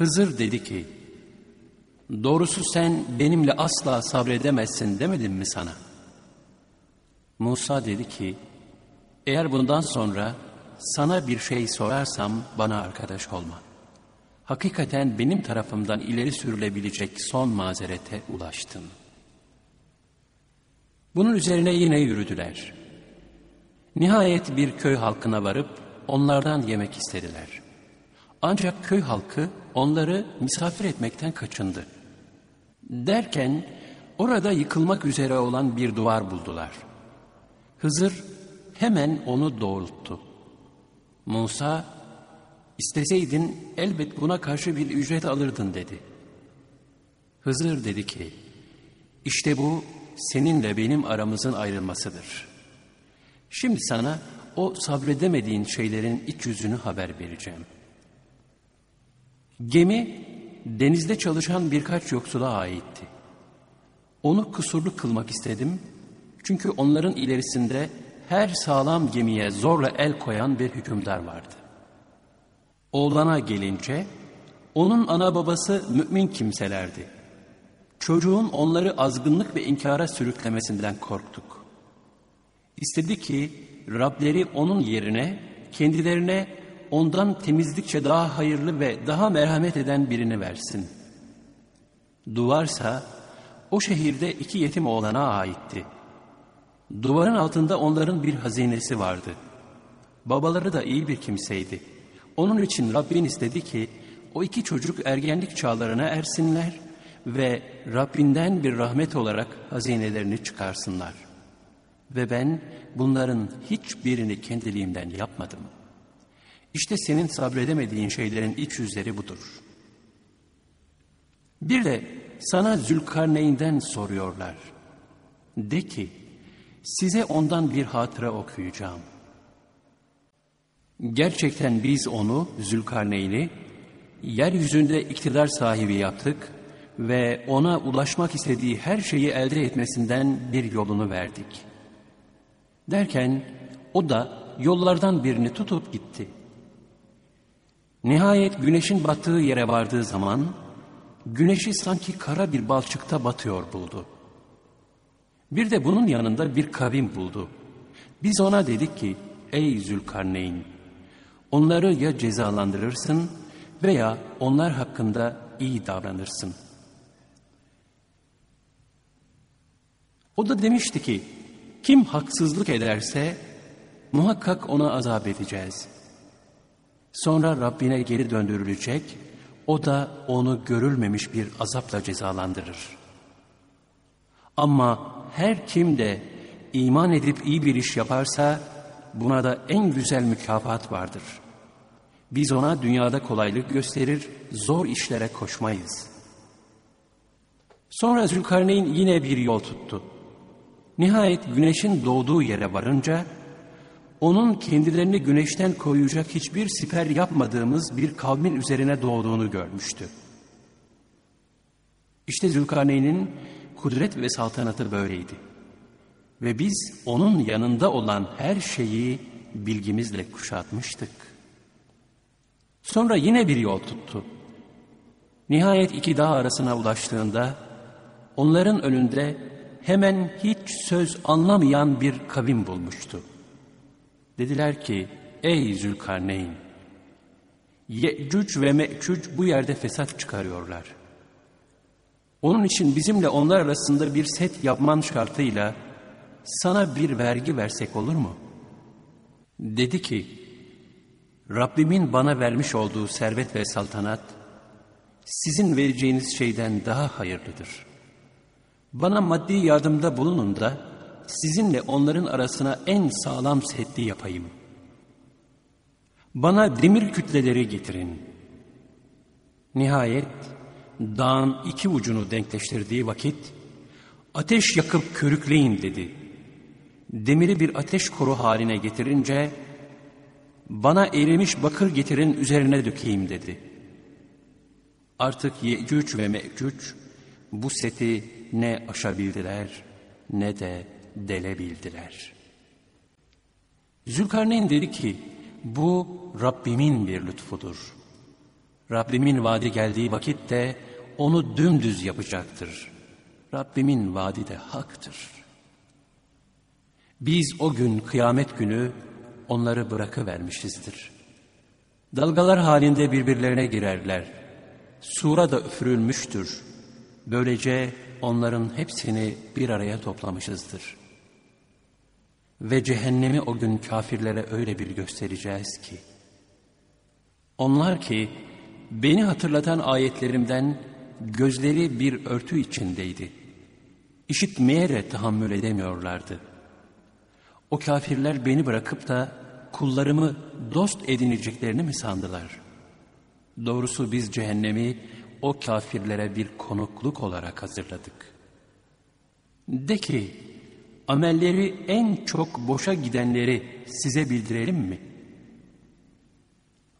Hızır dedi ki, doğrusu sen benimle asla sabredemezsin demedim mi sana? Musa dedi ki, eğer bundan sonra sana bir şey sorarsam bana arkadaş olma. Hakikaten benim tarafımdan ileri sürülebilecek son mazerete ulaştın. Bunun üzerine yine yürüdüler. Nihayet bir köy halkına varıp onlardan yemek istediler. Ancak köy halkı onları misafir etmekten kaçındı. Derken orada yıkılmak üzere olan bir duvar buldular. Hızır hemen onu doğrulttu. Musa, isteseydin elbet buna karşı bir ücret alırdın dedi. Hızır dedi ki, işte bu seninle benim aramızın ayrılmasıdır. Şimdi sana o sabredemediğin şeylerin iç yüzünü haber vereceğim. Gemi denizde çalışan birkaç yoksula aitti. Onu kusurlu kılmak istedim çünkü onların ilerisinde her sağlam gemiye zorla el koyan bir hükümdar vardı. Oğlana gelince onun ana babası mümin kimselerdi. Çocuğun onları azgınlık ve inkara sürüklemesinden korktuk. İstedi ki Rableri onun yerine kendilerine ondan temizlikçe daha hayırlı ve daha merhamet eden birini versin. Duvarsa o şehirde iki yetim oğlana aitti. Duvarın altında onların bir hazinesi vardı. Babaları da iyi bir kimseydi. Onun için Rabbin istedi ki o iki çocuk ergenlik çağlarına ersinler ve Rabbinden bir rahmet olarak hazinelerini çıkarsınlar. Ve ben bunların hiçbirini kendiliğimden yapmadım. İşte senin sabredemediğin şeylerin iç yüzleri budur. Bir de sana Zülkarneyn'den soruyorlar. De ki, size ondan bir hatıra okuyacağım. Gerçekten biz onu, Zülkarneyn'i, yeryüzünde iktidar sahibi yaptık ve ona ulaşmak istediği her şeyi elde etmesinden bir yolunu verdik. Derken o da yollardan birini tutup gitti. Nihayet güneşin battığı yere vardığı zaman, güneşi sanki kara bir balçıkta batıyor buldu. Bir de bunun yanında bir kavim buldu. Biz ona dedik ki, ey Zülkarneyn, onları ya cezalandırırsın veya onlar hakkında iyi davranırsın. O da demişti ki, kim haksızlık ederse muhakkak ona azap edeceğiz. Sonra Rabbine geri döndürülecek, o da onu görülmemiş bir azapla cezalandırır. Ama her kim de iman edip iyi bir iş yaparsa buna da en güzel mükafat vardır. Biz ona dünyada kolaylık gösterir, zor işlere koşmayız. Sonra Zülkarneyn yine bir yol tuttu. Nihayet güneşin doğduğu yere varınca, onun kendilerini güneşten koyacak hiçbir siper yapmadığımız bir kavmin üzerine doğduğunu görmüştü. İşte Zülkarneyn'in kudret ve saltanatı böyleydi. Ve biz onun yanında olan her şeyi bilgimizle kuşatmıştık. Sonra yine bir yol tuttu. Nihayet iki dağ arasına ulaştığında onların önünde hemen hiç söz anlamayan bir kavim bulmuştu. Dediler ki ey Zülkarneyn Ye'cüc ve Me'cüc bu yerde fesat çıkarıyorlar. Onun için bizimle onlar arasında bir set yapman şartıyla sana bir vergi versek olur mu? Dedi ki Rabbimin bana vermiş olduğu servet ve saltanat sizin vereceğiniz şeyden daha hayırlıdır. Bana maddi yardımda bulunun da sizinle onların arasına en sağlam seddi yapayım. Bana demir kütleleri getirin. Nihayet dağın iki ucunu denkleştirdiği vakit ateş yakıp körükleyin dedi. Demiri bir ateş koru haline getirince bana erimiş bakır getirin üzerine dökeyim dedi. Artık Yecüc ve Mecüc bu seti ne aşabildiler ne de delebildiler. Zülkarneyn dedi ki bu Rabbimin bir lütfudur. Rabbimin vaadi geldiği vakitte onu dümdüz yapacaktır. Rabbimin vaadi de haktır. Biz o gün kıyamet günü onları bırakıvermişizdir. Dalgalar halinde birbirlerine girerler. Sura da üfürülmüştür. Böylece onların hepsini bir araya toplamışızdır. Ve cehennemi o gün kafirlere öyle bir göstereceğiz ki, onlar ki beni hatırlatan ayetlerimden gözleri bir örtü içindeydi. İşitmeye de tahammül edemiyorlardı. O kafirler beni bırakıp da kullarımı dost edineceklerini mi sandılar? Doğrusu biz cehennemi o kafirlere bir konukluk olarak hazırladık. De ki, amelleri en çok boşa gidenleri size bildirelim mi?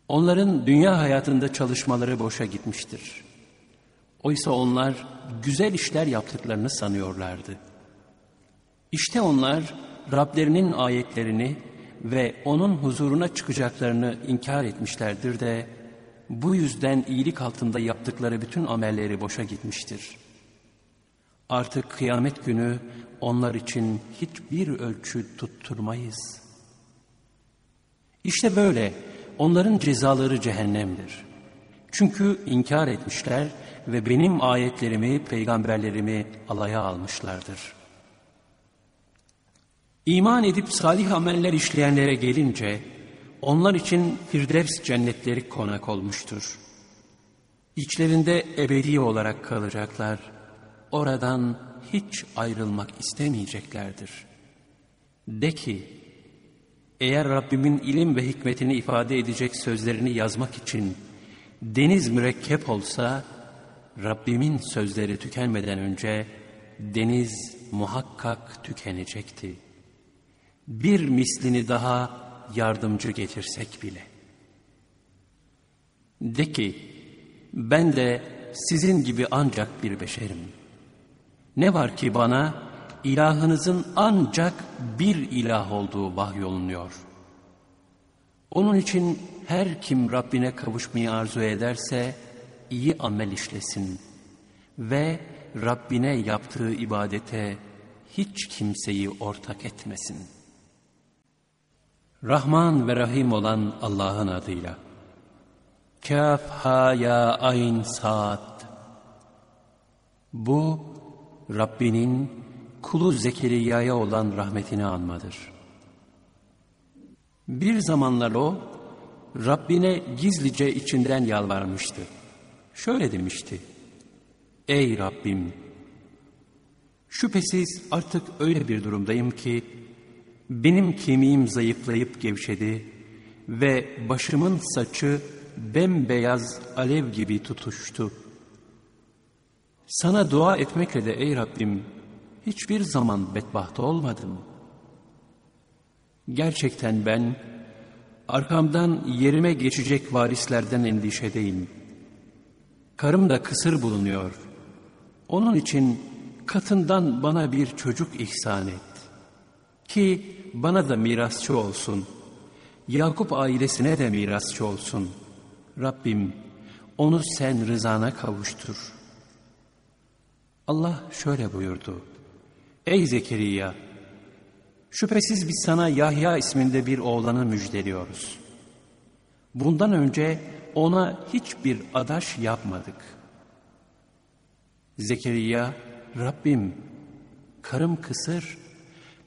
Onların dünya hayatında çalışmaları boşa gitmiştir. Oysa onlar güzel işler yaptıklarını sanıyorlardı. İşte onlar Rablerinin ayetlerini ve onun huzuruna çıkacaklarını inkar etmişlerdir de bu yüzden iyilik altında yaptıkları bütün amelleri boşa gitmiştir. Artık kıyamet günü onlar için hiçbir ölçü tutturmayız. İşte böyle onların cezaları cehennemdir. Çünkü inkar etmişler ve benim ayetlerimi, peygamberlerimi alaya almışlardır. İman edip salih ameller işleyenlere gelince, onlar için Firdevs cennetleri konak olmuştur. İçlerinde ebedi olarak kalacaklar. Oradan hiç ayrılmak istemeyeceklerdir. De ki, eğer Rabbimin ilim ve hikmetini ifade edecek sözlerini yazmak için deniz mürekkep olsa, Rabbimin sözleri tükenmeden önce deniz muhakkak tükenecekti. Bir mislini daha yardımcı getirsek bile. De ki, ben de sizin gibi ancak bir beşerim. Ne var ki bana ilahınızın ancak bir ilah olduğu vahyolunuyor. Onun için her kim Rabbine kavuşmayı arzu ederse iyi amel işlesin ve Rabbine yaptığı ibadete hiç kimseyi ortak etmesin.'' Rahman ve Rahim olan Allah'ın adıyla. Kaf ha ya ayn saat. Bu Rabbinin kulu Zekeriya'ya olan rahmetini anmadır. Bir zamanlar o Rabbine gizlice içinden yalvarmıştı. Şöyle demişti. Ey Rabbim! Şüphesiz artık öyle bir durumdayım ki benim kemiğim zayıflayıp gevşedi ve başımın saçı bembeyaz alev gibi tutuştu. Sana dua etmekle de ey Rabbim hiçbir zaman bedbaht olmadım. Gerçekten ben arkamdan yerime geçecek varislerden endişedeyim. Karım da kısır bulunuyor. Onun için katından bana bir çocuk ihsan et. Ki bana da mirasçı olsun. Yakup ailesine de mirasçı olsun. Rabbim onu sen rızana kavuştur. Allah şöyle buyurdu. Ey Zekeriya! Şüphesiz biz sana Yahya isminde bir oğlanı müjdeliyoruz. Bundan önce ona hiçbir adaş yapmadık. Zekeriya, Rabbim, karım kısır,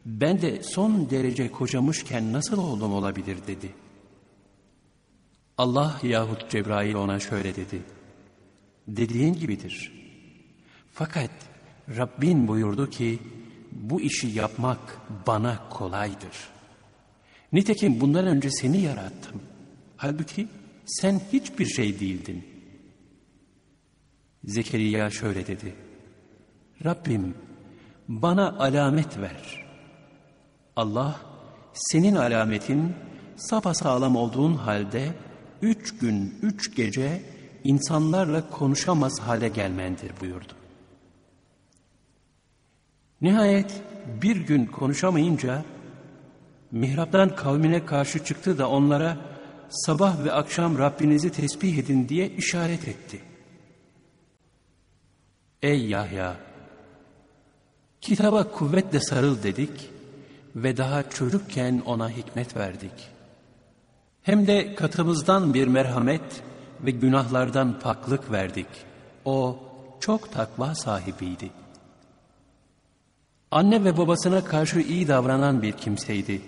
ben de son derece kocamışken nasıl oğlum olabilir dedi. Allah yahut Cebrail ona şöyle dedi. Dediğin gibidir. Fakat Rabbin buyurdu ki bu işi yapmak bana kolaydır. Nitekim bundan önce seni yarattım. Halbuki sen hiçbir şey değildin. Zekeriya şöyle dedi. Rabbim bana alamet ver.'' Allah senin alametin sapasağlam olduğun halde üç gün üç gece insanlarla konuşamaz hale gelmendir buyurdu. Nihayet bir gün konuşamayınca mihraptan kavmine karşı çıktı da onlara sabah ve akşam Rabbinizi tesbih edin diye işaret etti. Ey Yahya! Kitaba kuvvetle sarıl dedik ve daha çocukken ona hikmet verdik. Hem de katımızdan bir merhamet ve günahlardan paklık verdik. O çok takva sahibiydi. Anne ve babasına karşı iyi davranan bir kimseydi.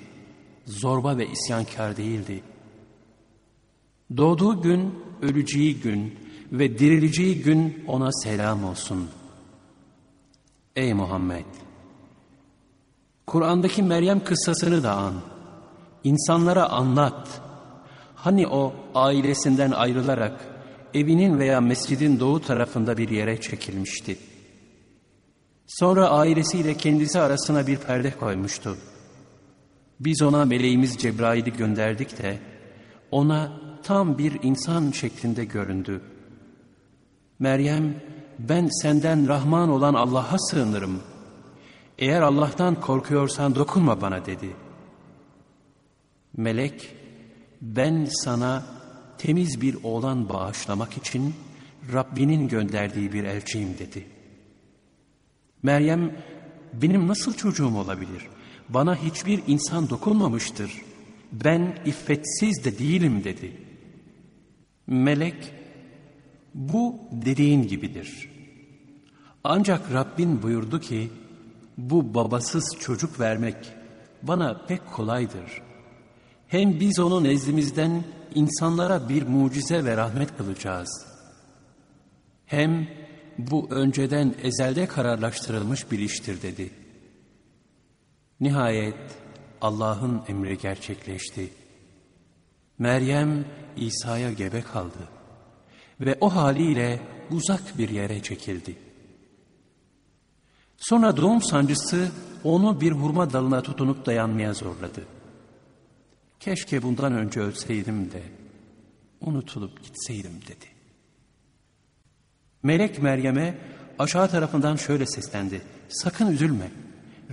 Zorba ve isyankar değildi. Doğduğu gün, öleceği gün ve dirileceği gün ona selam olsun. Ey Muhammed! Kur'an'daki Meryem kıssasını da an. İnsanlara anlat. Hani o ailesinden ayrılarak evinin veya mescidin doğu tarafında bir yere çekilmişti. Sonra ailesiyle kendisi arasına bir perde koymuştu. Biz ona meleğimiz Cebrail'i gönderdik de ona tam bir insan şeklinde göründü. Meryem, ben senden Rahman olan Allah'a sığınırım. Eğer Allah'tan korkuyorsan dokunma bana dedi. Melek, ben sana temiz bir oğlan bağışlamak için Rabbinin gönderdiği bir elçiyim dedi. Meryem, benim nasıl çocuğum olabilir? Bana hiçbir insan dokunmamıştır. Ben iffetsiz de değilim dedi. Melek, bu dediğin gibidir. Ancak Rabbin buyurdu ki, bu babasız çocuk vermek bana pek kolaydır. Hem biz onu nezdimizden insanlara bir mucize ve rahmet kılacağız. Hem bu önceden ezelde kararlaştırılmış bir iştir dedi. Nihayet Allah'ın emri gerçekleşti. Meryem İsa'ya gebe kaldı ve o haliyle uzak bir yere çekildi. Sonra doğum sancısı onu bir hurma dalına tutunup dayanmaya zorladı. Keşke bundan önce ölseydim de unutulup gitseydim dedi. Melek Meryem'e aşağı tarafından şöyle seslendi. Sakın üzülme.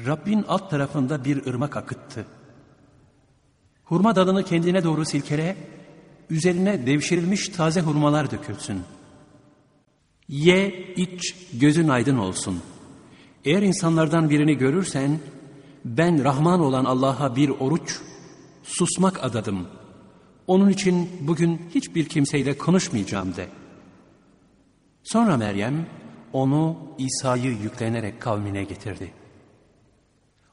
Rabbin alt tarafında bir ırmak akıttı. Hurma dalını kendine doğru silkele, üzerine devşirilmiş taze hurmalar dökülsün. Ye, iç, gözün aydın olsun. Eğer insanlardan birini görürsen, ben Rahman olan Allah'a bir oruç, susmak adadım. Onun için bugün hiçbir kimseyle konuşmayacağım de. Sonra Meryem onu İsa'yı yüklenerek kavmine getirdi.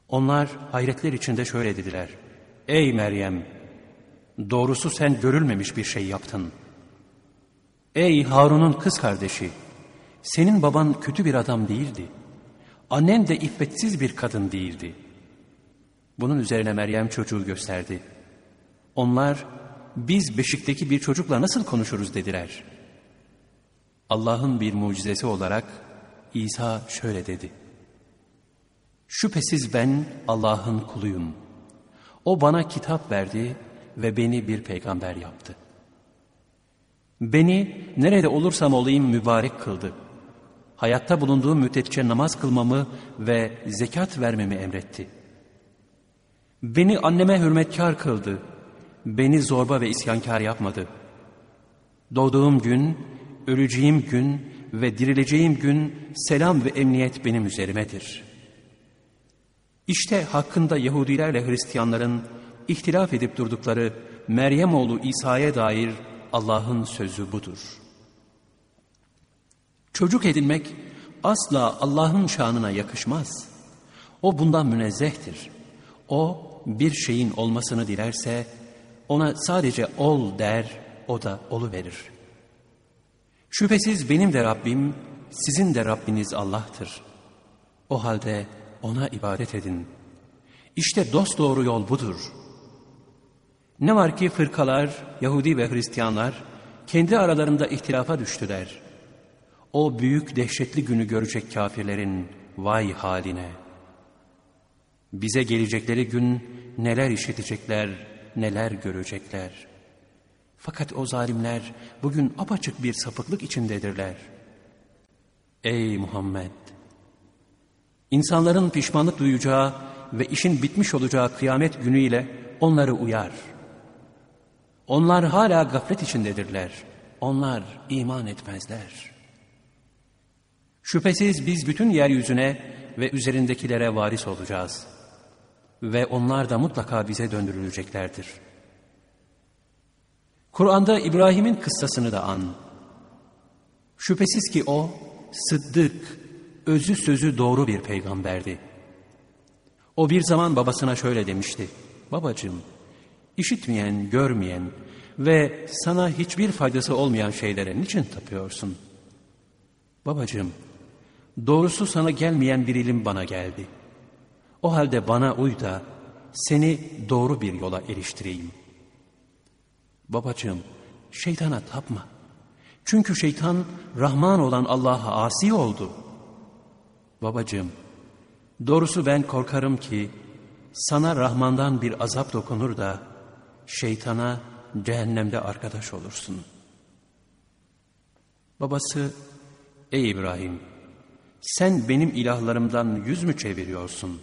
Onlar hayretler içinde şöyle dediler. Ey Meryem! Doğrusu sen görülmemiş bir şey yaptın. Ey Harun'un kız kardeşi! Senin baban kötü bir adam değildi. Annen de iffetsiz bir kadın değildi. Bunun üzerine Meryem çocuğu gösterdi. Onlar biz beşikteki bir çocukla nasıl konuşuruz dediler. Allah'ın bir mucizesi olarak İsa şöyle dedi. Şüphesiz ben Allah'ın kuluyum. O bana kitap verdi ve beni bir peygamber yaptı. Beni nerede olursam olayım mübarek kıldı. Hayatta bulunduğum müddetçe namaz kılmamı ve zekat vermemi emretti. Beni anneme hürmetkar kıldı beni zorba ve isyankar yapmadı. Doğduğum gün, öleceğim gün ve dirileceğim gün selam ve emniyet benim üzerimedir. İşte hakkında Yahudilerle Hristiyanların ihtilaf edip durdukları Meryem oğlu İsa'ya dair Allah'ın sözü budur. Çocuk edinmek asla Allah'ın şanına yakışmaz. O bundan münezzehtir. O bir şeyin olmasını dilerse ona sadece ol der, o da olu verir. Şüphesiz benim de Rabbim, sizin de Rabbiniz Allah'tır. O halde ona ibadet edin. İşte dost doğru yol budur. Ne var ki fırkalar, Yahudi ve Hristiyanlar kendi aralarında ihtilafa düştüler. O büyük dehşetli günü görecek kafirlerin vay haline. Bize gelecekleri gün neler işitecekler, neler görecekler. Fakat o zalimler bugün apaçık bir sapıklık içindedirler. Ey Muhammed! İnsanların pişmanlık duyacağı ve işin bitmiş olacağı kıyamet günüyle onları uyar. Onlar hala gaflet içindedirler. Onlar iman etmezler. Şüphesiz biz bütün yeryüzüne ve üzerindekilere varis olacağız. Ve onlar da mutlaka bize döndürüleceklerdir. Kur'an'da İbrahim'in kıssasını da an. Şüphesiz ki o, sıddık, özü sözü doğru bir peygamberdi. O bir zaman babasına şöyle demişti. Babacığım, işitmeyen, görmeyen ve sana hiçbir faydası olmayan şeylere niçin tapıyorsun? Babacığım, doğrusu sana gelmeyen bir ilim bana geldi. O halde bana uy da seni doğru bir yola eriştireyim. Babacığım, şeytana tapma. Çünkü şeytan Rahman olan Allah'a asi oldu. Babacığım, doğrusu ben korkarım ki sana Rahman'dan bir azap dokunur da şeytana cehennemde arkadaş olursun. Babası, ey İbrahim, sen benim ilahlarımdan yüz mü çeviriyorsun?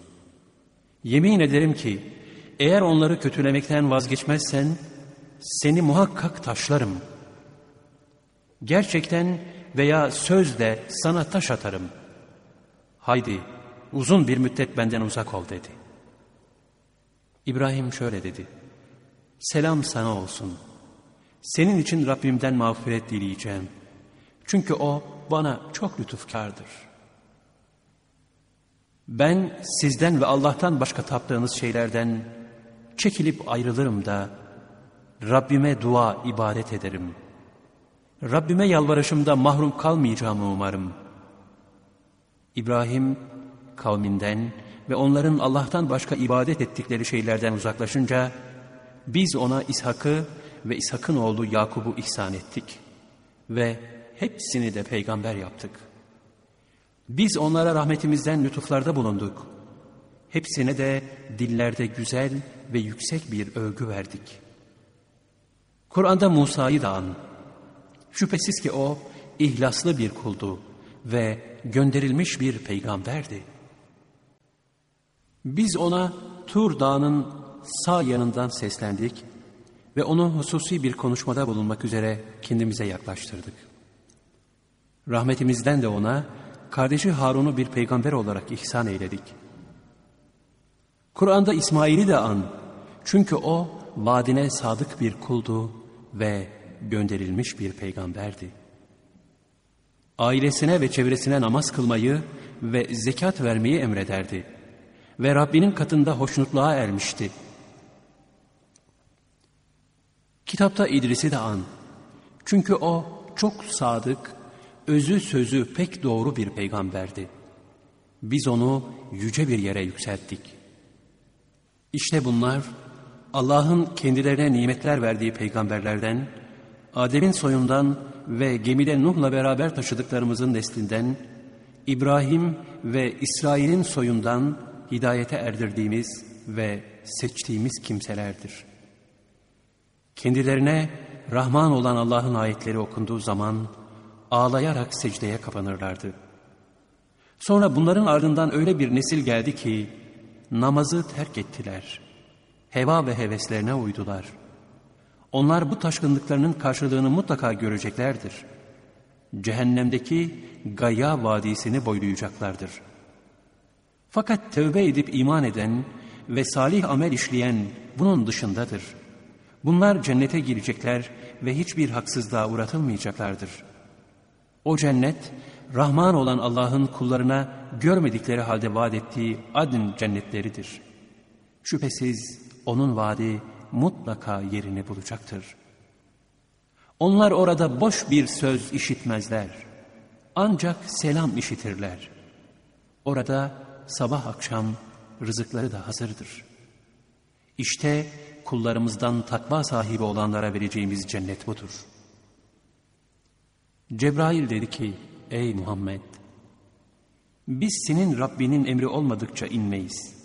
Yemin ederim ki eğer onları kötülemekten vazgeçmezsen seni muhakkak taşlarım. Gerçekten veya sözle sana taş atarım. Haydi uzun bir müddet benden uzak ol dedi. İbrahim şöyle dedi. Selam sana olsun. Senin için Rabbimden mağfiret dileyeceğim. Çünkü o bana çok lütufkardır. Ben sizden ve Allah'tan başka taptığınız şeylerden çekilip ayrılırım da Rabbime dua ibadet ederim. Rabbime yalvarışımda mahrum kalmayacağımı umarım. İbrahim kavminden ve onların Allah'tan başka ibadet ettikleri şeylerden uzaklaşınca biz ona İshak'ı ve İshak'ın oğlu Yakub'u ihsan ettik ve hepsini de peygamber yaptık. Biz onlara rahmetimizden lütuflarda bulunduk. Hepsine de dillerde güzel ve yüksek bir övgü verdik. Kur'an'da Musa'yı da an. Şüphesiz ki o ihlaslı bir kuldu ve gönderilmiş bir peygamberdi. Biz ona Tur Dağı'nın sağ yanından seslendik ve onu hususi bir konuşmada bulunmak üzere kendimize yaklaştırdık. Rahmetimizden de ona kardeşi Harun'u bir peygamber olarak ihsan eyledik. Kur'an'da İsmail'i de an. Çünkü o vaadine sadık bir kuldu ve gönderilmiş bir peygamberdi. Ailesine ve çevresine namaz kılmayı ve zekat vermeyi emrederdi. Ve Rabbinin katında hoşnutluğa ermişti. Kitapta İdris'i de an. Çünkü o çok sadık, özü sözü pek doğru bir peygamberdi. Biz onu yüce bir yere yükselttik. İşte bunlar Allah'ın kendilerine nimetler verdiği peygamberlerden, Adem'in soyundan ve gemide Nuh'la beraber taşıdıklarımızın neslinden, İbrahim ve İsrail'in soyundan hidayete erdirdiğimiz ve seçtiğimiz kimselerdir. Kendilerine Rahman olan Allah'ın ayetleri okunduğu zaman ağlayarak secdeye kapanırlardı. Sonra bunların ardından öyle bir nesil geldi ki namazı terk ettiler. Heva ve heveslerine uydular. Onlar bu taşkınlıklarının karşılığını mutlaka göreceklerdir. Cehennemdeki Gaya Vadisi'ni boylayacaklardır. Fakat tövbe edip iman eden ve salih amel işleyen bunun dışındadır. Bunlar cennete girecekler ve hiçbir haksızlığa uğratılmayacaklardır. O cennet, Rahman olan Allah'ın kullarına görmedikleri halde vaat ettiği adın cennetleridir. Şüphesiz onun vaadi mutlaka yerini bulacaktır. Onlar orada boş bir söz işitmezler. Ancak selam işitirler. Orada sabah akşam rızıkları da hazırdır. İşte kullarımızdan takva sahibi olanlara vereceğimiz cennet budur. Cebrail dedi ki, ey Muhammed, biz senin Rabbinin emri olmadıkça inmeyiz.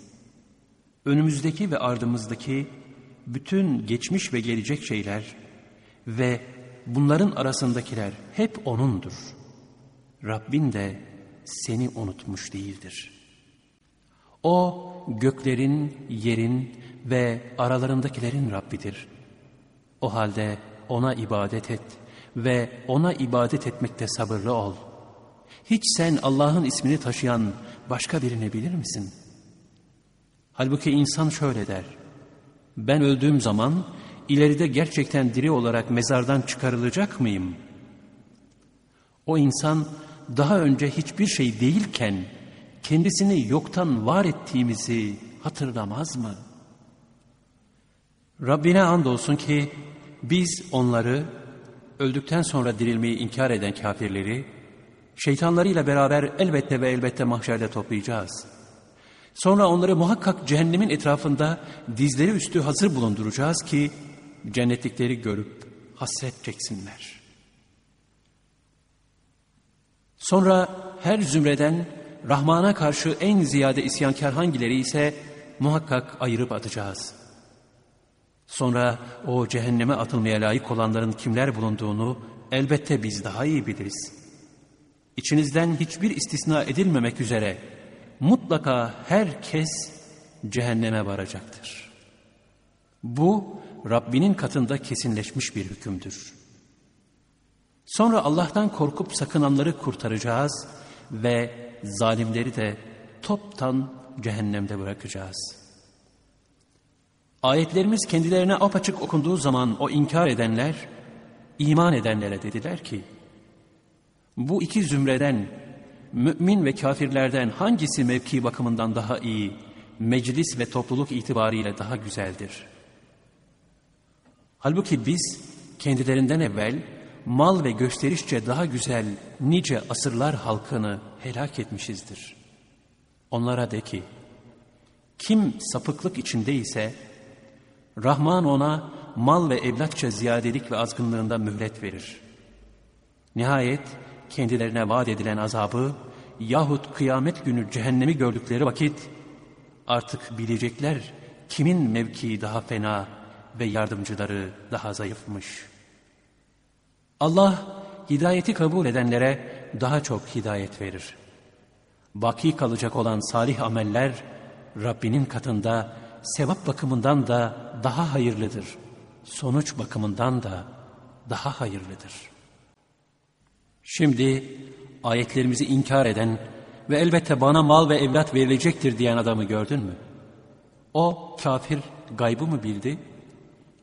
Önümüzdeki ve ardımızdaki bütün geçmiş ve gelecek şeyler ve bunların arasındakiler hep O'nundur. Rabbin de seni unutmuş değildir. O göklerin, yerin ve aralarındakilerin Rabbidir. O halde ona ibadet et ve ona ibadet etmekte sabırlı ol. Hiç sen Allah'ın ismini taşıyan başka birini bilir misin? Halbuki insan şöyle der. Ben öldüğüm zaman ileride gerçekten diri olarak mezardan çıkarılacak mıyım? O insan daha önce hiçbir şey değilken kendisini yoktan var ettiğimizi hatırlamaz mı? Rabbine andolsun ki biz onları öldükten sonra dirilmeyi inkar eden kafirleri şeytanlarıyla beraber elbette ve elbette mahşerde toplayacağız. Sonra onları muhakkak cehennemin etrafında dizleri üstü hazır bulunduracağız ki cennetlikleri görüp hasret çeksinler. Sonra her zümreden Rahman'a karşı en ziyade isyankar hangileri ise muhakkak ayırıp atacağız. Sonra o cehenneme atılmaya layık olanların kimler bulunduğunu elbette biz daha iyi biliriz. İçinizden hiçbir istisna edilmemek üzere mutlaka herkes cehenneme varacaktır. Bu Rabbinin katında kesinleşmiş bir hükümdür. Sonra Allah'tan korkup sakınanları kurtaracağız ve zalimleri de toptan cehennemde bırakacağız. Ayetlerimiz kendilerine apaçık okunduğu zaman o inkar edenler, iman edenlere dediler ki, bu iki zümreden, mümin ve kafirlerden hangisi mevki bakımından daha iyi, meclis ve topluluk itibariyle daha güzeldir? Halbuki biz kendilerinden evvel mal ve gösterişçe daha güzel nice asırlar halkını helak etmişizdir. Onlara de ki, kim sapıklık içindeyse, Rahman ona mal ve evlatça ziyadelik ve azgınlığında mühlet verir. Nihayet kendilerine vaat edilen azabı yahut kıyamet günü cehennemi gördükleri vakit artık bilecekler kimin mevkii daha fena ve yardımcıları daha zayıfmış. Allah hidayeti kabul edenlere daha çok hidayet verir. Baki kalacak olan salih ameller Rabbinin katında sevap bakımından da daha hayırlıdır. Sonuç bakımından da daha hayırlıdır. Şimdi ayetlerimizi inkar eden ve elbette bana mal ve evlat verilecektir diyen adamı gördün mü? O kafir gaybı mı bildi?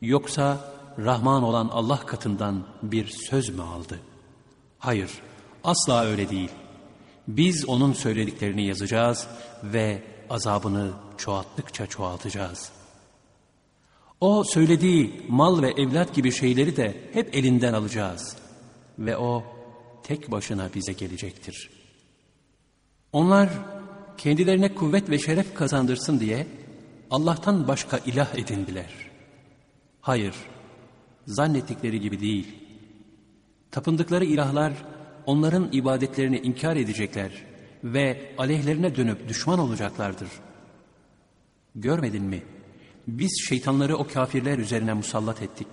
Yoksa Rahman olan Allah katından bir söz mü aldı? Hayır, asla öyle değil. Biz onun söylediklerini yazacağız ve azabını çoğalttıkça çoğaltacağız. O söylediği mal ve evlat gibi şeyleri de hep elinden alacağız. Ve o tek başına bize gelecektir. Onlar kendilerine kuvvet ve şeref kazandırsın diye Allah'tan başka ilah edindiler. Hayır, zannettikleri gibi değil. Tapındıkları ilahlar onların ibadetlerini inkar edecekler ve aleyhlerine dönüp düşman olacaklardır. Görmedin mi? Biz şeytanları o kafirler üzerine musallat ettik.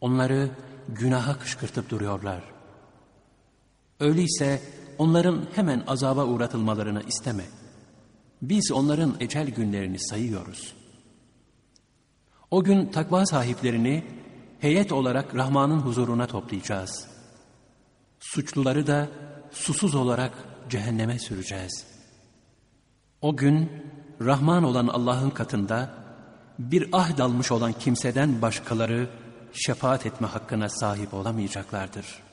Onları günaha kışkırtıp duruyorlar. Öyleyse onların hemen azaba uğratılmalarını isteme. Biz onların ecel günlerini sayıyoruz. O gün takva sahiplerini heyet olarak Rahman'ın huzuruna toplayacağız. Suçluları da susuz olarak cehenneme süreceğiz. O gün Rahman olan Allah'ın katında bir ahd almış olan kimseden başkaları şefaat etme hakkına sahip olamayacaklardır.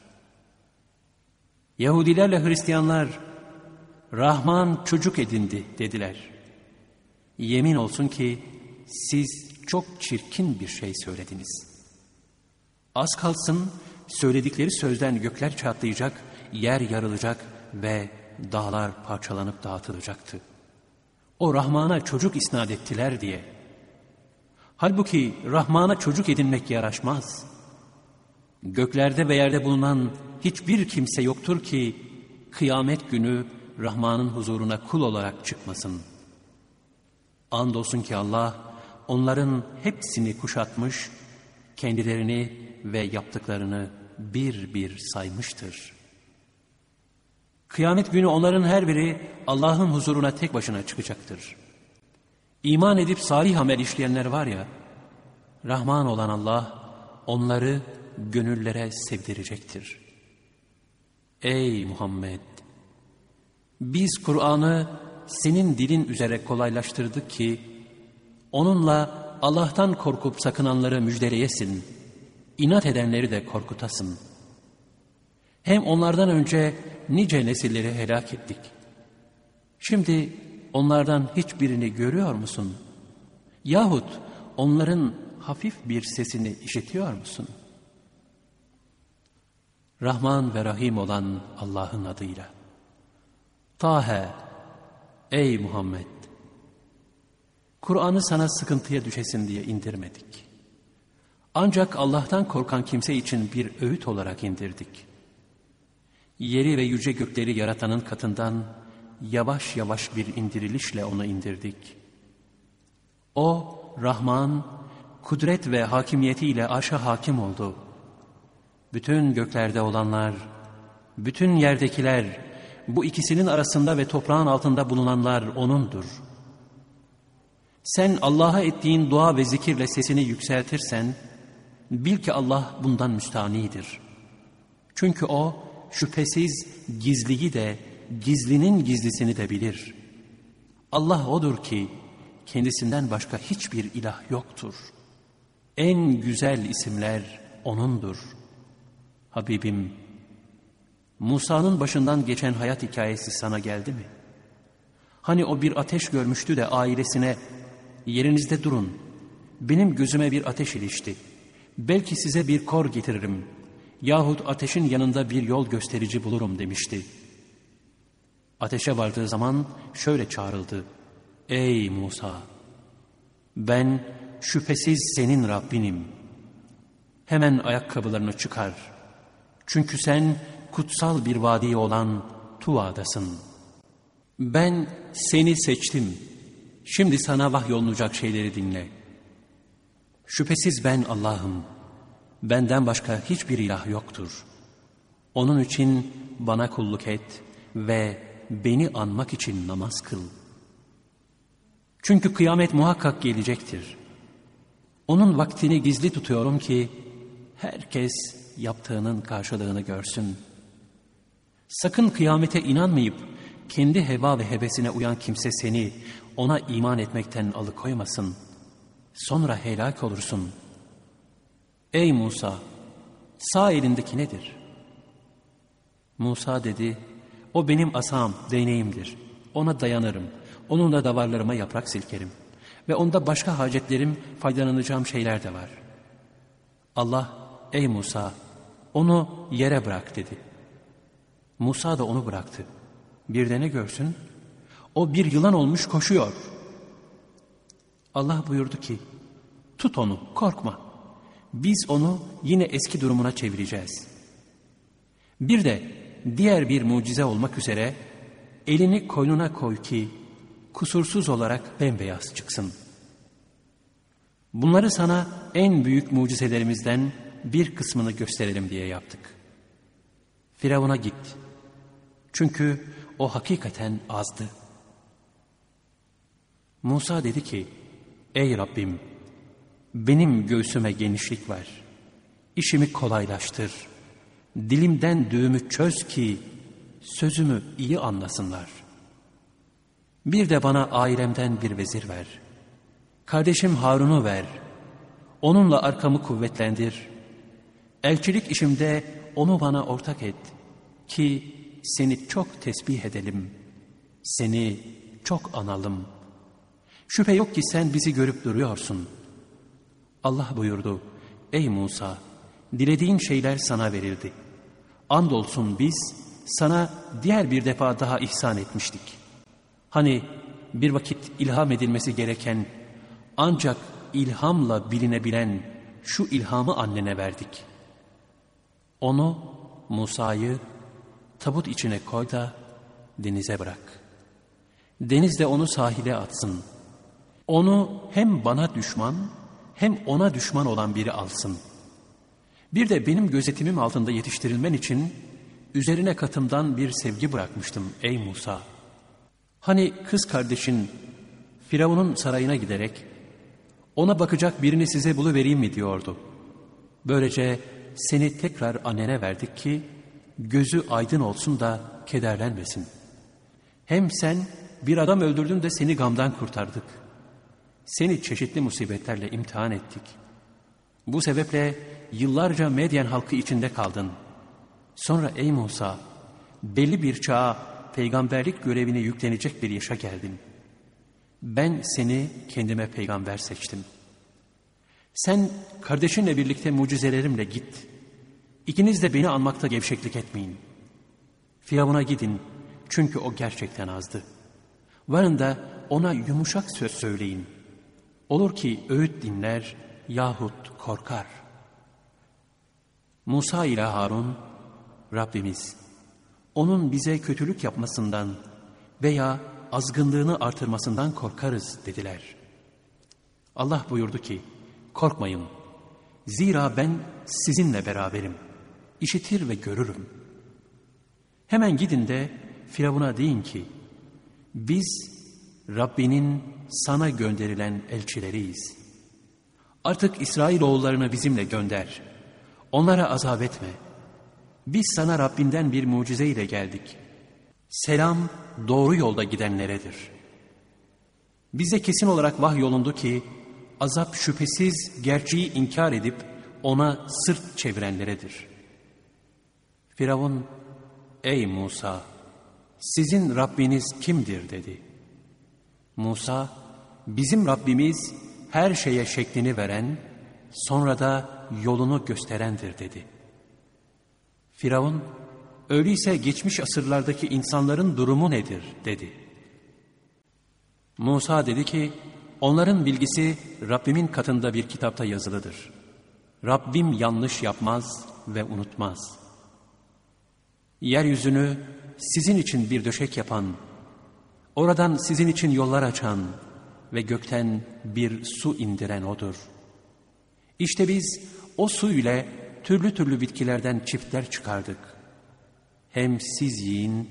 Yahudilerle Hristiyanlar Rahman çocuk edindi dediler. Yemin olsun ki siz çok çirkin bir şey söylediniz. Az kalsın söyledikleri sözden gökler çatlayacak, yer yarılacak ve dağlar parçalanıp dağıtılacaktı. O Rahman'a çocuk isnat ettiler diye. Halbuki Rahman'a çocuk edinmek yaraşmaz. Göklerde ve yerde bulunan hiçbir kimse yoktur ki kıyamet günü Rahman'ın huzuruna kul olarak çıkmasın. Andolsun ki Allah onların hepsini kuşatmış, kendilerini ve yaptıklarını bir bir saymıştır. Kıyamet günü onların her biri Allah'ın huzuruna tek başına çıkacaktır. İman edip salih amel işleyenler var ya, Rahman olan Allah onları gönüllere sevdirecektir. Ey Muhammed! Biz Kur'an'ı senin dilin üzere kolaylaştırdık ki, onunla Allah'tan korkup sakınanları müjdeleyesin, inat edenleri de korkutasın. Hem onlardan önce nice nesilleri helak ettik. Şimdi onlardan hiçbirini görüyor musun? Yahut onların hafif bir sesini işitiyor musun? Rahman ve Rahim olan Allah'ın adıyla. Tahe, ey Muhammed! Kur'an'ı sana sıkıntıya düşesin diye indirmedik. Ancak Allah'tan korkan kimse için bir öğüt olarak indirdik. Yeri ve yüce gökleri yaratanın katından yavaş yavaş bir indirilişle onu indirdik. O, Rahman, kudret ve hakimiyetiyle arşa hakim oldu. Bütün göklerde olanlar, bütün yerdekiler, bu ikisinin arasında ve toprağın altında bulunanlar O'nundur. Sen Allah'a ettiğin dua ve zikirle sesini yükseltirsen, bil ki Allah bundan müstanidir. Çünkü O, şüphesiz gizliyi de, gizlinin gizlisini de bilir. Allah O'dur ki, kendisinden başka hiçbir ilah yoktur. En güzel isimler O'nundur. Habibim, Musa'nın başından geçen hayat hikayesi sana geldi mi? Hani o bir ateş görmüştü de ailesine, yerinizde durun, benim gözüme bir ateş ilişti. Belki size bir kor getiririm yahut ateşin yanında bir yol gösterici bulurum demişti. Ateşe vardığı zaman şöyle çağrıldı. Ey Musa! Ben şüphesiz senin Rabbinim. Hemen ayakkabılarını çıkar. Çünkü sen kutsal bir vadi olan Tuva'dasın. Ben seni seçtim. Şimdi sana vahyolunacak şeyleri dinle. Şüphesiz ben Allah'ım. Benden başka hiçbir ilah yoktur. Onun için bana kulluk et ve beni anmak için namaz kıl. Çünkü kıyamet muhakkak gelecektir. Onun vaktini gizli tutuyorum ki herkes yaptığının karşılığını görsün. Sakın kıyamete inanmayıp kendi heva ve hevesine uyan kimse seni ona iman etmekten alıkoymasın. Sonra helak olursun.'' Ey Musa! Sağ elindeki nedir? Musa dedi, o benim asam, değneğimdir. Ona dayanırım. Onunla davarlarıma yaprak silkerim. Ve onda başka hacetlerim, faydalanacağım şeyler de var. Allah, ey Musa, onu yere bırak dedi. Musa da onu bıraktı. Bir de ne görsün? O bir yılan olmuş koşuyor. Allah buyurdu ki, tut onu, korkma. Biz onu yine eski durumuna çevireceğiz. Bir de diğer bir mucize olmak üzere elini koynuna koy ki kusursuz olarak bembeyaz çıksın. Bunları sana en büyük mucizelerimizden bir kısmını gösterelim diye yaptık. Firavun'a git. Çünkü o hakikaten azdı. Musa dedi ki, Ey Rabbim! Benim göğsüme genişlik ver. İşimi kolaylaştır. Dilimden düğümü çöz ki sözümü iyi anlasınlar. Bir de bana ailemden bir vezir ver. Kardeşim Harun'u ver. Onunla arkamı kuvvetlendir. Elçilik işimde onu bana ortak et. Ki seni çok tesbih edelim. Seni çok analım. Şüphe yok ki sen bizi görüp duruyorsun.'' Allah buyurdu, ey Musa, dilediğin şeyler sana verildi. Andolsun biz sana diğer bir defa daha ihsan etmiştik. Hani bir vakit ilham edilmesi gereken ancak ilhamla bilinebilen şu ilhamı annene verdik. Onu, Musa'yı tabut içine koy da denize bırak. Deniz de onu sahile atsın. Onu hem bana düşman hem ona düşman olan biri alsın. Bir de benim gözetimim altında yetiştirilmen için üzerine katımdan bir sevgi bırakmıştım ey Musa. Hani kız kardeşin Firavun'un sarayına giderek ona bakacak birini size buluvereyim mi diyordu. Böylece seni tekrar annene verdik ki gözü aydın olsun da kederlenmesin. Hem sen bir adam öldürdün de seni gamdan kurtardık. Seni çeşitli musibetlerle imtihan ettik. Bu sebeple yıllarca Medyen halkı içinde kaldın. Sonra ey Musa, belli bir çağa peygamberlik görevini yüklenecek bir yaşa geldin. Ben seni kendime peygamber seçtim. Sen kardeşinle birlikte mucizelerimle git. İkiniz de beni anmakta gevşeklik etmeyin. Firavun'a gidin çünkü o gerçekten azdı. Varın da ona yumuşak söz söyleyin. Olur ki öğüt dinler yahut korkar. Musa ile Harun, Rabbimiz, onun bize kötülük yapmasından veya azgınlığını artırmasından korkarız dediler. Allah buyurdu ki, korkmayın. Zira ben sizinle beraberim. İşitir ve görürüm. Hemen gidin de Firavun'a deyin ki, biz Rabbinin sana gönderilen elçileriyiz. Artık İsrailoğullarını bizimle gönder. Onlara azap etme. Biz sana Rabbinden bir mucize ile geldik. Selam doğru yolda gidenleredir. Bize kesin olarak vahyolundu ki, azap şüphesiz gerçeği inkar edip ona sırt çevirenleredir. Firavun, ey Musa, sizin Rabbiniz kimdir dedi. Musa, bizim Rabbimiz her şeye şeklini veren, sonra da yolunu gösterendir dedi. Firavun, öyleyse geçmiş asırlardaki insanların durumu nedir dedi. Musa dedi ki, onların bilgisi Rabbimin katında bir kitapta yazılıdır. Rabbim yanlış yapmaz ve unutmaz. Yeryüzünü sizin için bir döşek yapan, oradan sizin için yollar açan ve gökten bir su indiren O'dur. İşte biz o su ile türlü türlü bitkilerden çiftler çıkardık. Hem siz yiyin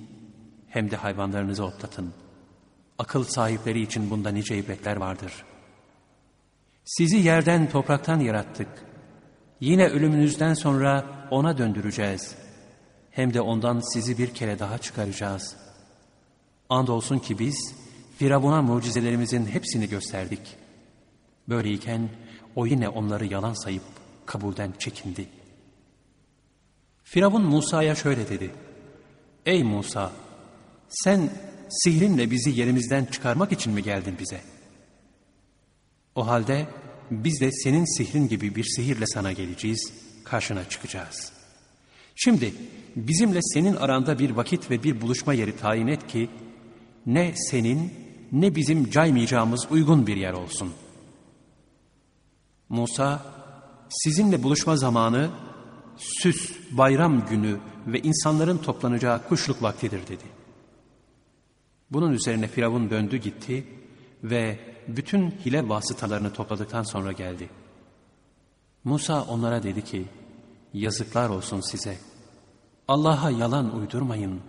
hem de hayvanlarınızı otlatın. Akıl sahipleri için bunda nice ibretler vardır. Sizi yerden topraktan yarattık. Yine ölümünüzden sonra ona döndüreceğiz. Hem de ondan sizi bir kere daha çıkaracağız. Andolsun ki biz Firavun'a mucizelerimizin hepsini gösterdik. Böyleyken o yine onları yalan sayıp kabulden çekindi. Firavun Musa'ya şöyle dedi. Ey Musa! Sen sihrinle bizi yerimizden çıkarmak için mi geldin bize? O halde biz de senin sihrin gibi bir sihirle sana geleceğiz, karşına çıkacağız. Şimdi bizimle senin aranda bir vakit ve bir buluşma yeri tayin et ki, ne senin ne bizim caymayacağımız uygun bir yer olsun. Musa, sizinle buluşma zamanı süs, bayram günü ve insanların toplanacağı kuşluk vaktidir dedi. Bunun üzerine Firavun döndü gitti ve bütün hile vasıtalarını topladıktan sonra geldi. Musa onlara dedi ki, yazıklar olsun size. Allah'a yalan uydurmayın.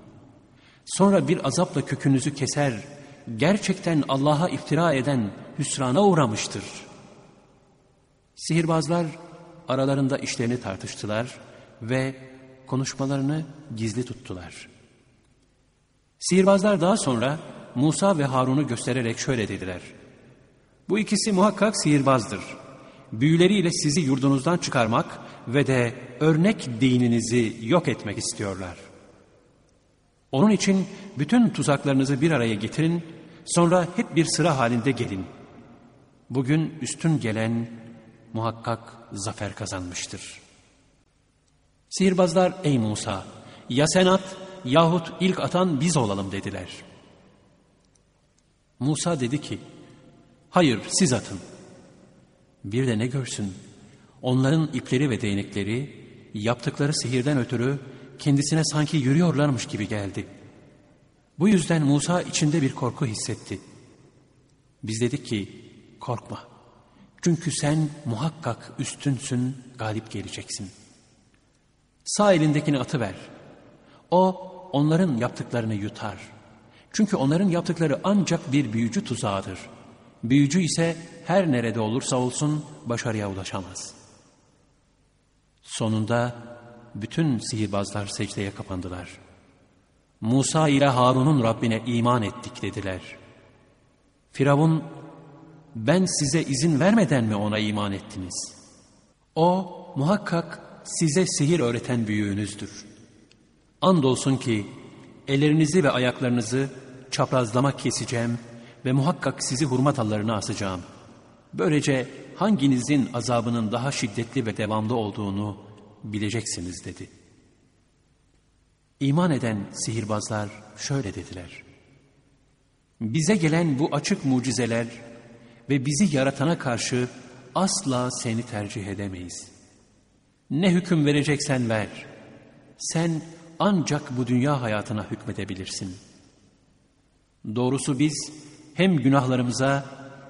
Sonra bir azapla kökünüzü keser, gerçekten Allah'a iftira eden hüsrana uğramıştır. Sihirbazlar aralarında işlerini tartıştılar ve konuşmalarını gizli tuttular. Sihirbazlar daha sonra Musa ve Harun'u göstererek şöyle dediler. Bu ikisi muhakkak sihirbazdır. Büyüleriyle sizi yurdunuzdan çıkarmak ve de örnek dininizi yok etmek istiyorlar. Onun için bütün tuzaklarınızı bir araya getirin, sonra hep bir sıra halinde gelin. Bugün üstün gelen muhakkak zafer kazanmıştır. Sihirbazlar ey Musa ya sen at yahut ilk atan biz olalım dediler. Musa dedi ki hayır siz atın. Bir de ne görsün onların ipleri ve değnekleri yaptıkları sihirden ötürü kendisine sanki yürüyorlarmış gibi geldi. Bu yüzden Musa içinde bir korku hissetti. Biz dedik ki korkma. Çünkü sen muhakkak üstünsün, galip geleceksin. Sağ elindekini atıver. O onların yaptıklarını yutar. Çünkü onların yaptıkları ancak bir büyücü tuzağıdır. Büyücü ise her nerede olursa olsun başarıya ulaşamaz. Sonunda bütün sihirbazlar secdeye kapandılar. Musa ile Harun'un Rabbine iman ettik dediler. Firavun, ben size izin vermeden mi ona iman ettiniz? O muhakkak size sihir öğreten büyüğünüzdür. Andolsun ki ellerinizi ve ayaklarınızı çaprazlama keseceğim ve muhakkak sizi hurma dallarına asacağım. Böylece hanginizin azabının daha şiddetli ve devamlı olduğunu bileceksiniz dedi. İman eden sihirbazlar şöyle dediler. Bize gelen bu açık mucizeler ve bizi yaratana karşı asla seni tercih edemeyiz. Ne hüküm vereceksen ver. Sen ancak bu dünya hayatına hükmedebilirsin. Doğrusu biz hem günahlarımıza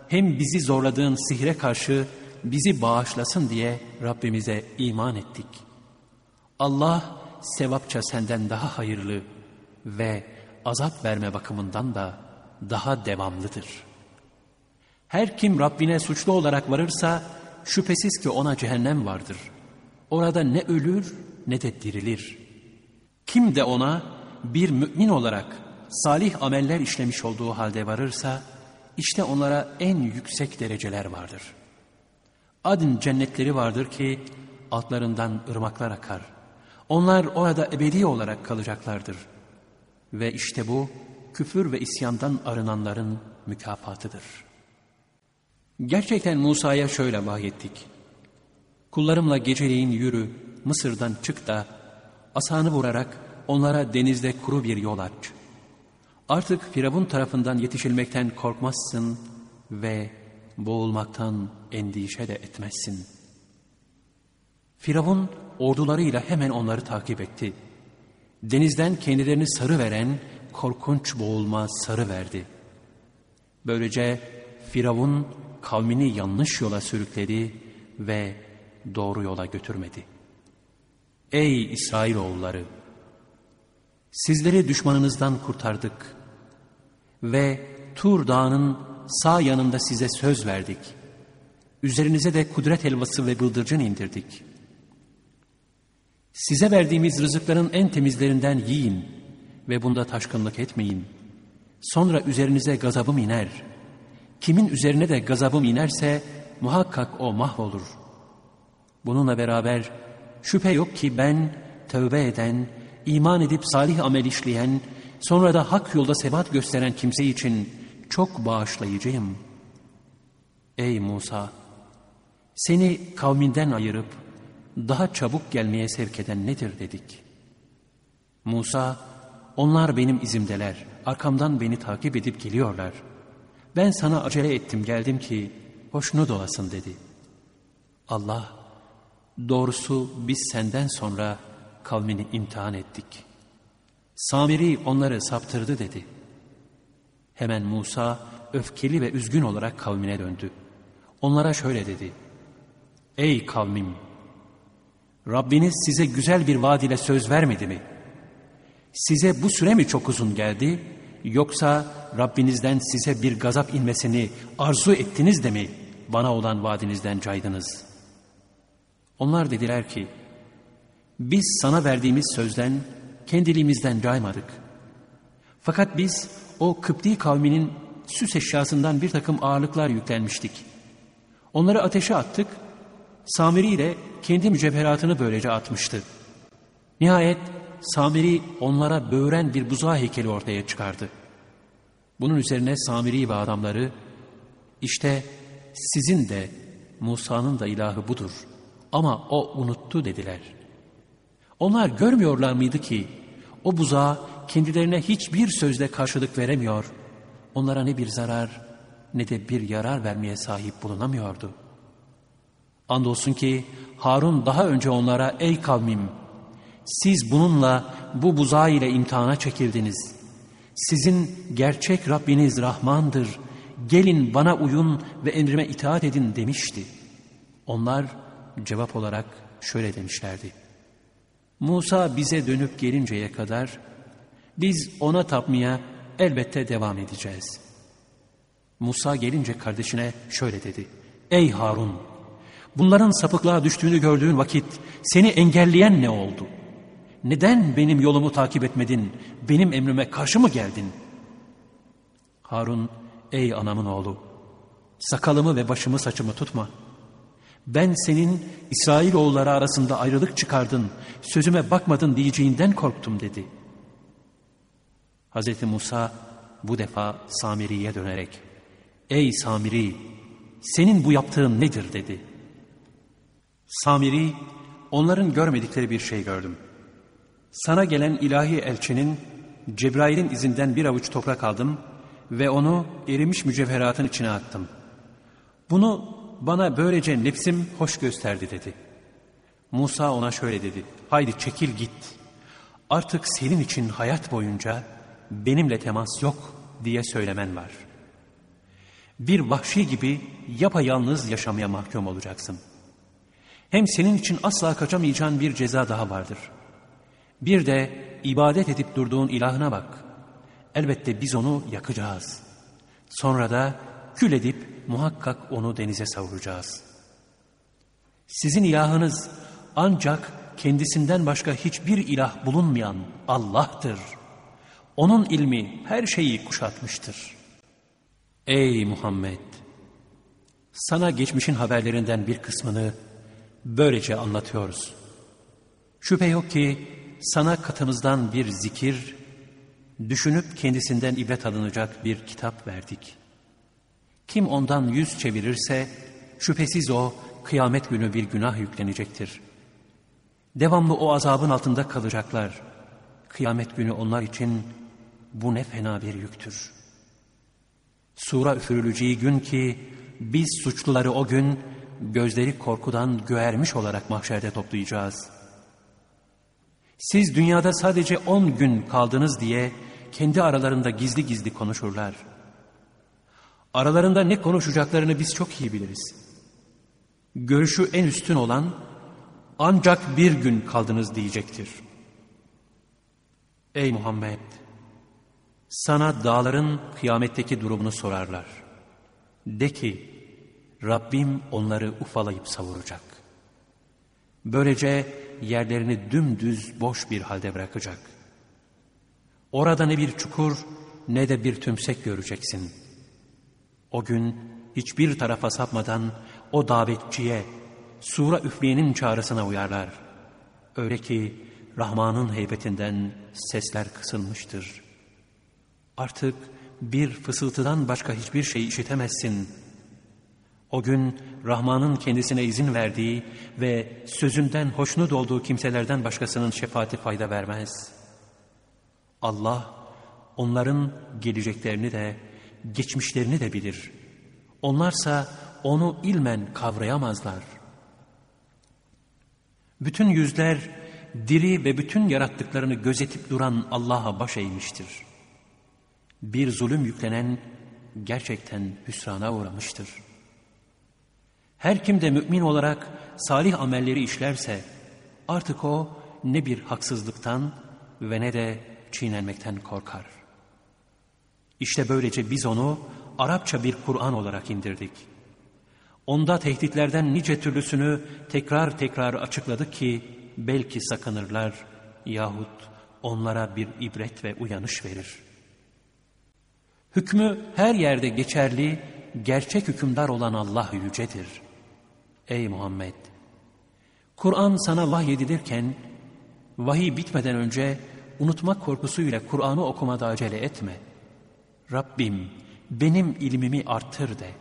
hem bizi zorladığın sihre karşı bizi bağışlasın diye Rabbimize iman ettik. Allah sevapça senden daha hayırlı ve azap verme bakımından da daha devamlıdır. Her kim Rabbine suçlu olarak varırsa şüphesiz ki ona cehennem vardır. Orada ne ölür ne de dirilir. Kim de ona bir mümin olarak salih ameller işlemiş olduğu halde varırsa işte onlara en yüksek dereceler vardır. Adın cennetleri vardır ki altlarından ırmaklar akar. Onlar orada ebedi olarak kalacaklardır. Ve işte bu küfür ve isyandan arınanların mükafatıdır. Gerçekten Musa'ya şöyle vahyettik. Kullarımla geceleyin yürü, Mısır'dan çık da asanı vurarak onlara denizde kuru bir yol aç. Artık Firavun tarafından yetişilmekten korkmazsın ve boğulmaktan endişe de etmezsin. Firavun ordularıyla hemen onları takip etti. Denizden kendilerini sarı veren korkunç boğulma sarı verdi. Böylece Firavun kavmini yanlış yola sürükledi ve doğru yola götürmedi. Ey İsrailoğulları! Sizleri düşmanınızdan kurtardık ve Tur Dağı'nın sağ yanında size söz verdik. Üzerinize de kudret helvası ve bıldırcın indirdik. Size verdiğimiz rızıkların en temizlerinden yiyin ve bunda taşkınlık etmeyin. Sonra üzerinize gazabım iner. Kimin üzerine de gazabım inerse muhakkak o mahvolur. Bununla beraber şüphe yok ki ben tövbe eden, iman edip salih amel işleyen, sonra da hak yolda sebat gösteren kimse için çok bağışlayıcıyım. Ey Musa! Seni kavminden ayırıp daha çabuk gelmeye sevk eden nedir dedik. Musa, onlar benim izimdeler, arkamdan beni takip edip geliyorlar. Ben sana acele ettim geldim ki hoşnut olasın dedi. Allah, doğrusu biz senden sonra kavmini imtihan ettik. Samiri onları saptırdı dedi. Hemen Musa öfkeli ve üzgün olarak kavmine döndü. Onlara şöyle dedi. Ey kavmim! Rabbiniz size güzel bir vaad ile söz vermedi mi? Size bu süre mi çok uzun geldi? Yoksa Rabbinizden size bir gazap inmesini arzu ettiniz de mi bana olan vaadinizden caydınız? Onlar dediler ki, biz sana verdiğimiz sözden kendiliğimizden caymadık. Fakat biz o Kıpti kavminin süs eşyasından bir takım ağırlıklar yüklenmiştik. Onları ateşe attık, Samiri ile kendi mücevheratını böylece atmıştı. Nihayet Samiri onlara böğren bir buzağı heykeli ortaya çıkardı. Bunun üzerine Samiri ve adamları, işte sizin de Musa'nın da ilahı budur ama o unuttu dediler. Onlar görmüyorlar mıydı ki o buzağa kendilerine hiçbir sözle karşılık veremiyor, onlara ne bir zarar ne de bir yarar vermeye sahip bulunamıyordu. Andolsun ki Harun daha önce onlara ey kavmim siz bununla bu buzağı ile imtihana çekildiniz. Sizin gerçek Rabbiniz Rahmandır. Gelin bana uyun ve emrime itaat edin demişti. Onlar cevap olarak şöyle demişlerdi. Musa bize dönüp gelinceye kadar biz ona tapmaya elbette devam edeceğiz. Musa gelince kardeşine şöyle dedi. Ey Harun! Bunların sapıklığa düştüğünü gördüğün vakit seni engelleyen ne oldu? Neden benim yolumu takip etmedin? Benim emrime karşı mı geldin? Harun, ey anamın oğlu, sakalımı ve başımı saçımı tutma. Ben senin İsrailoğulları arasında ayrılık çıkardın, sözüme bakmadın diyeceğinden korktum dedi. Hz. Musa bu defa Samiri'ye dönerek, ey Samiri, senin bu yaptığın nedir dedi. Samiri, onların görmedikleri bir şey gördüm. Sana gelen ilahi elçinin Cebrail'in izinden bir avuç toprak aldım ve onu erimiş mücevheratın içine attım. Bunu bana böylece nefsim hoş gösterdi dedi. Musa ona şöyle dedi. Haydi çekil git. Artık senin için hayat boyunca benimle temas yok diye söylemen var. Bir vahşi gibi yapayalnız yaşamaya mahkum olacaksın. Hem senin için asla kaçamayacağın bir ceza daha vardır. Bir de ibadet edip durduğun ilahına bak. Elbette biz onu yakacağız. Sonra da kül edip muhakkak onu denize savuracağız. Sizin ilahınız ancak kendisinden başka hiçbir ilah bulunmayan Allah'tır. Onun ilmi her şeyi kuşatmıştır. Ey Muhammed! Sana geçmişin haberlerinden bir kısmını böylece anlatıyoruz. Şüphe yok ki sana katımızdan bir zikir, düşünüp kendisinden ibret alınacak bir kitap verdik.'' Kim ondan yüz çevirirse şüphesiz o kıyamet günü bir günah yüklenecektir. Devamlı o azabın altında kalacaklar. Kıyamet günü onlar için bu ne fena bir yüktür. Sura üfürüleceği gün ki biz suçluları o gün gözleri korkudan göğermiş olarak mahşerde toplayacağız. Siz dünyada sadece on gün kaldınız diye kendi aralarında gizli gizli konuşurlar.'' Aralarında ne konuşacaklarını biz çok iyi biliriz. Görüşü en üstün olan ancak bir gün kaldınız diyecektir. Ey Muhammed! Sana dağların kıyametteki durumunu sorarlar. De ki, Rabbim onları ufalayıp savuracak. Böylece yerlerini dümdüz boş bir halde bırakacak. Orada ne bir çukur ne de bir tümsek göreceksin.'' O gün hiçbir tarafa sapmadan o davetçiye, sura üfleyenin çağrısına uyarlar. Öyle ki Rahman'ın heybetinden sesler kısılmıştır. Artık bir fısıltıdan başka hiçbir şey işitemezsin. O gün Rahman'ın kendisine izin verdiği ve sözünden hoşnut olduğu kimselerden başkasının şefaati fayda vermez. Allah onların geleceklerini de geçmişlerini de bilir. Onlarsa onu ilmen kavrayamazlar. Bütün yüzler diri ve bütün yarattıklarını gözetip duran Allah'a baş eğmiştir. Bir zulüm yüklenen gerçekten hüsrana uğramıştır. Her kim de mümin olarak salih amelleri işlerse artık o ne bir haksızlıktan ve ne de çiğnenmekten korkar. İşte böylece biz onu Arapça bir Kur'an olarak indirdik. Onda tehditlerden nice türlüsünü tekrar tekrar açıkladık ki belki sakınırlar yahut onlara bir ibret ve uyanış verir. Hükmü her yerde geçerli, gerçek hükümdar olan Allah yücedir. Ey Muhammed! Kur'an sana vahyedilirken, vahiy bitmeden önce unutmak korkusuyla Kur'an'ı okumada acele etme.'' Rabbim benim ilmimi arttır de.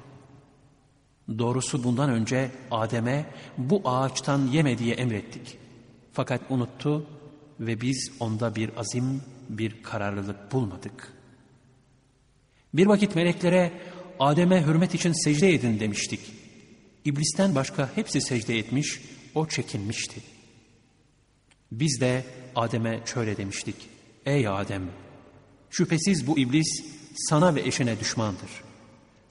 Doğrusu bundan önce Adem'e bu ağaçtan yeme diye emrettik. Fakat unuttu ve biz onda bir azim, bir kararlılık bulmadık. Bir vakit meleklere Adem'e hürmet için secde edin demiştik. İblisten başka hepsi secde etmiş, o çekinmişti. Biz de Adem'e şöyle demiştik. Ey Adem! Şüphesiz bu iblis sana ve eşine düşmandır.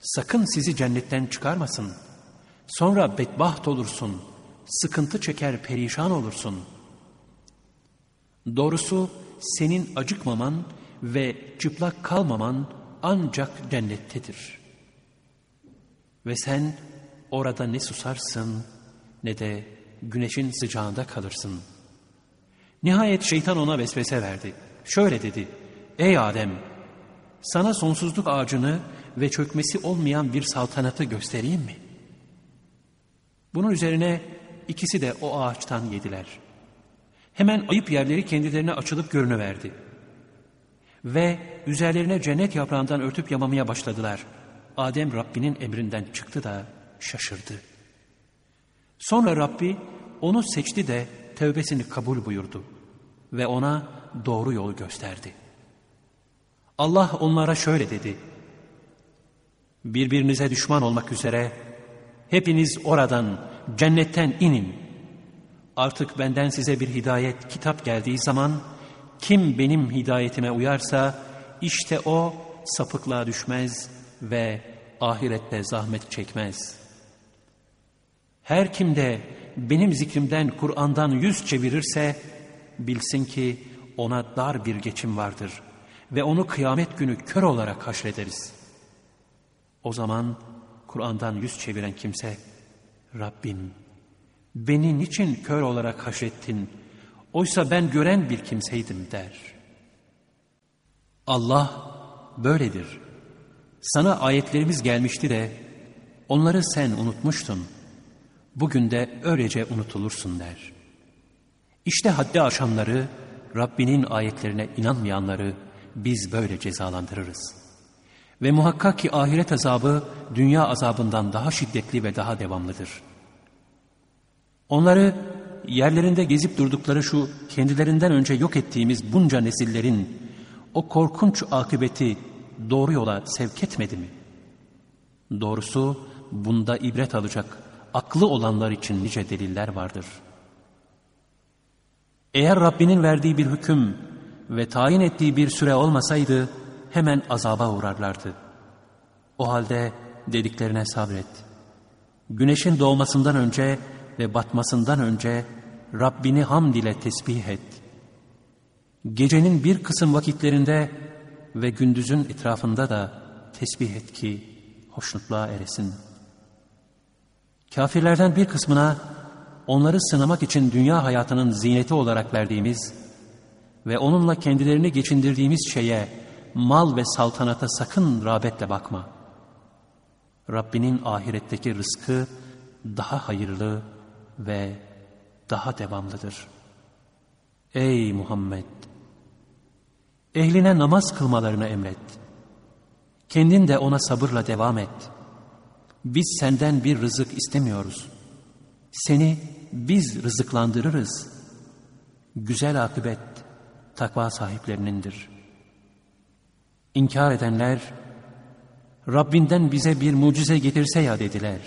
Sakın sizi cennetten çıkarmasın. Sonra bedbaht olursun, sıkıntı çeker perişan olursun. Doğrusu senin acıkmaman ve çıplak kalmaman ancak cennettedir. Ve sen orada ne susarsın ne de güneşin sıcağında kalırsın. Nihayet şeytan ona vesvese verdi. Şöyle dedi, ey Adem, sana sonsuzluk ağacını ve çökmesi olmayan bir saltanatı göstereyim mi? Bunun üzerine ikisi de o ağaçtan yediler. Hemen ayıp yerleri kendilerine açılıp görünüverdi. Ve üzerlerine cennet yaprağından örtüp yamamaya başladılar. Adem Rabbinin emrinden çıktı da şaşırdı. Sonra Rabbi onu seçti de tövbesini kabul buyurdu ve ona doğru yolu gösterdi. Allah onlara şöyle dedi. Birbirinize düşman olmak üzere hepiniz oradan cennetten inin. Artık benden size bir hidayet kitap geldiği zaman kim benim hidayetime uyarsa işte o sapıklığa düşmez ve ahirette zahmet çekmez. Her kim de benim zikrimden Kur'an'dan yüz çevirirse bilsin ki ona dar bir geçim vardır ve onu kıyamet günü kör olarak haşrederiz. O zaman Kur'an'dan yüz çeviren kimse Rabbim beni niçin kör olarak haşrettin oysa ben gören bir kimseydim der. Allah böyledir. Sana ayetlerimiz gelmişti de onları sen unutmuştun. Bugün de öylece unutulursun der. İşte haddi aşanları, Rabbinin ayetlerine inanmayanları biz böyle cezalandırırız. Ve muhakkak ki ahiret azabı dünya azabından daha şiddetli ve daha devamlıdır. Onları yerlerinde gezip durdukları şu kendilerinden önce yok ettiğimiz bunca nesillerin o korkunç akıbeti doğru yola sevk etmedi mi? Doğrusu bunda ibret alacak aklı olanlar için nice deliller vardır. Eğer Rabbinin verdiği bir hüküm ve tayin ettiği bir süre olmasaydı hemen azaba uğrarlardı. O halde dediklerine sabret. Güneşin doğmasından önce ve batmasından önce Rabbini hamd ile tesbih et. Gecenin bir kısım vakitlerinde ve gündüzün etrafında da tesbih et ki hoşnutluğa eresin. Kafirlerden bir kısmına onları sınamak için dünya hayatının zineti olarak verdiğimiz ve onunla kendilerini geçindirdiğimiz şeye, mal ve saltanata sakın rağbetle bakma. Rabbinin ahiretteki rızkı daha hayırlı ve daha devamlıdır. Ey Muhammed! Ehline namaz kılmalarını emret. Kendin de ona sabırla devam et. Biz senden bir rızık istemiyoruz. Seni biz rızıklandırırız. Güzel akıbet takva sahiplerinindir. İnkar edenler, Rabbinden bize bir mucize getirse ya dediler.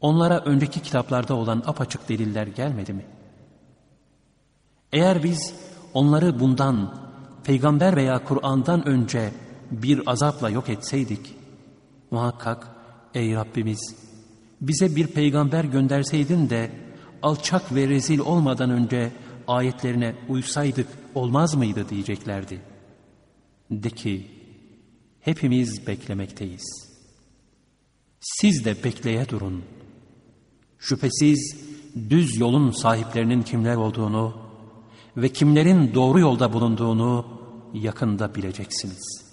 Onlara önceki kitaplarda olan apaçık deliller gelmedi mi? Eğer biz onları bundan, peygamber veya Kur'an'dan önce bir azapla yok etseydik, muhakkak ey Rabbimiz bize bir peygamber gönderseydin de alçak ve rezil olmadan önce ayetlerine uysaydık olmaz mıydı diyeceklerdi. De ki hepimiz beklemekteyiz. Siz de bekleye durun. Şüphesiz düz yolun sahiplerinin kimler olduğunu ve kimlerin doğru yolda bulunduğunu yakında bileceksiniz.''